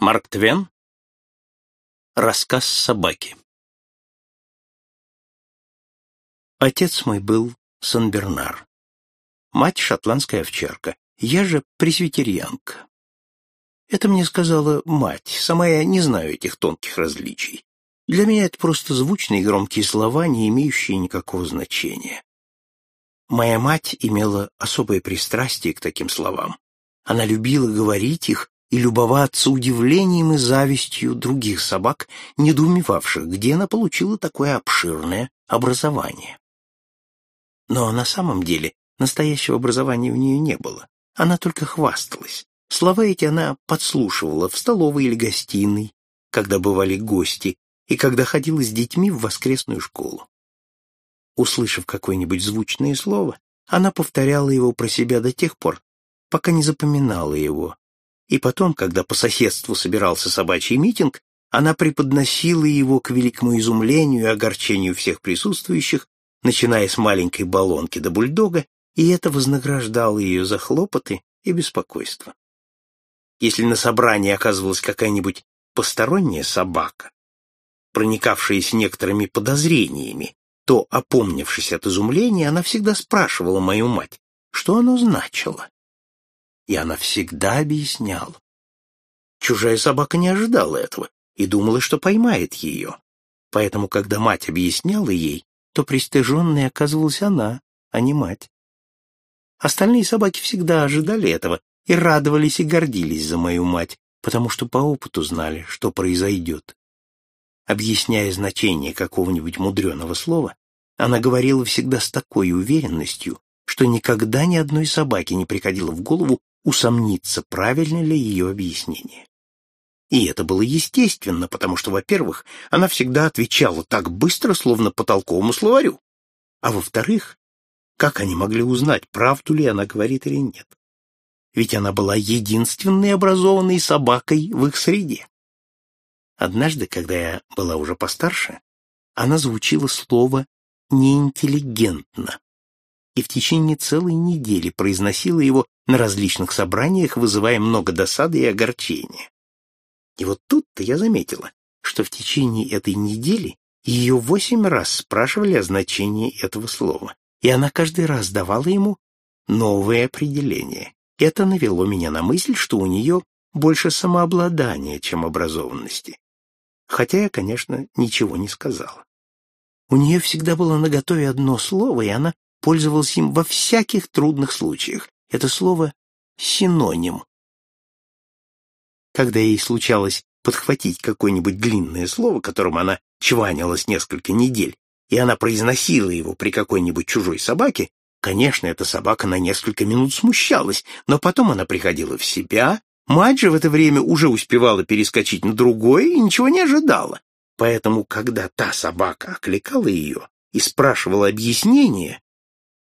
Марк Твен. Рассказ собаки. Отец мой был Сан-Бернар. Мать — шотландская овчарка. Я же пресвитерианка. Это мне сказала мать. Сама я не знаю этих тонких различий. Для меня это просто звучные громкие слова, не имеющие никакого значения. Моя мать имела особое пристрастие к таким словам. Она любила говорить их и любоваться удивлением и завистью других собак, недоумевавших, где она получила такое обширное образование. Но на самом деле настоящего образования у нее не было. Она только хвасталась. Слова эти она подслушивала в столовой или гостиной, когда бывали гости, и когда ходила с детьми в воскресную школу. Услышав какое-нибудь звучное слово, она повторяла его про себя до тех пор, пока не запоминала его, и потом, когда по соседству собирался собачий митинг, она преподносила его к великому изумлению и огорчению всех присутствующих, начиная с маленькой баллонки до бульдога, и это вознаграждало ее за хлопоты и беспокойство. Если на собрании оказывалась какая-нибудь посторонняя собака, проникавшая с некоторыми подозрениями, то, опомнившись от изумления, она всегда спрашивала мою мать, что оно значило и она всегда объясняла. Чужая собака не ожидала этого и думала, что поймает ее. Поэтому, когда мать объясняла ей, то пристыженной оказывалась она, а не мать. Остальные собаки всегда ожидали этого и радовались и гордились за мою мать, потому что по опыту знали, что произойдет. Объясняя значение какого-нибудь мудреного слова, она говорила всегда с такой уверенностью, что никогда ни одной собаке не приходило в голову усомниться, правильно ли ее объяснение. И это было естественно, потому что, во-первых, она всегда отвечала так быстро, словно по толковому словарю, а во-вторых, как они могли узнать, правду ли она говорит или нет? Ведь она была единственной образованной собакой в их среде. Однажды, когда я была уже постарше, она звучила слово «неинтеллигентно» и в течение целой недели произносила его на различных собраниях, вызывая много досады и огорчения. И вот тут-то я заметила, что в течение этой недели ее восемь раз спрашивали о значении этого слова, и она каждый раз давала ему новое определение. Это навело меня на мысль, что у нее больше самообладания, чем образованности. Хотя я, конечно, ничего не сказала. У нее всегда было наготове одно слово, и она пользовалась им во всяких трудных случаях. Это слово «синоним». Когда ей случалось подхватить какое-нибудь длинное слово, которым она чванилась несколько недель, и она произносила его при какой-нибудь чужой собаке, конечно, эта собака на несколько минут смущалась, но потом она приходила в себя, мать же в это время уже успевала перескочить на другое и ничего не ожидала. Поэтому, когда та собака окликала ее и спрашивала объяснение,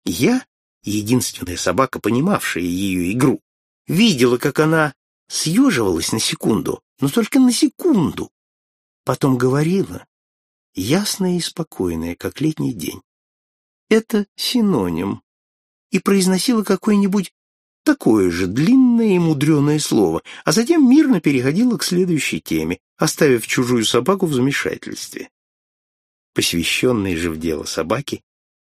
я, единственная собака, понимавшая ее игру, видела, как она съеживалась на секунду, но только на секунду. Потом говорила, ясная и спокойная, как летний день. Это синоним. И произносила какое-нибудь такое же длинное и мудреное слово, а затем мирно переходила к следующей теме, оставив чужую собаку в замешательстве. Посвященные же в дело собаки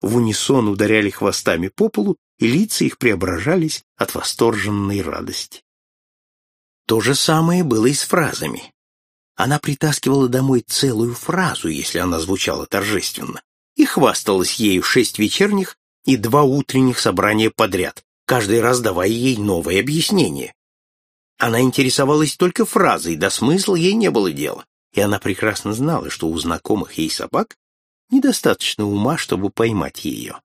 в унисон ударяли хвостами по полу, и лица их преображались от восторженной радости. То же самое было и с фразами. Она притаскивала домой целую фразу, если она звучала торжественно, и хвасталась ею шесть вечерних и два утренних собрания подряд, каждый раз давая ей новое объяснение. Она интересовалась только фразой, до смысла ей не было дела, и она прекрасно знала, что у знакомых ей собак недостаточно ума, чтобы поймать ее.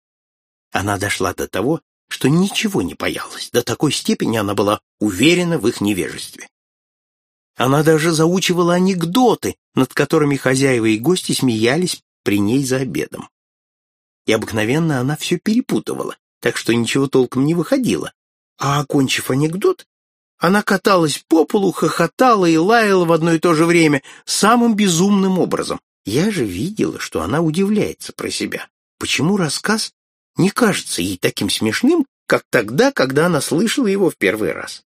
Она дошла до того, что ничего не боялась, до такой степени она была уверена в их невежестве. Она даже заучивала анекдоты, над которыми хозяева и гости смеялись при ней за обедом. И обыкновенно она все перепутывала, так что ничего толком не выходило. А, окончив анекдот, она каталась по полу, хохотала и лаяла в одно и то же время самым безумным образом, я же видела, что она удивляется про себя. Почему рассказ не кажется ей таким смешным, как тогда, когда она слышала его в первый раз?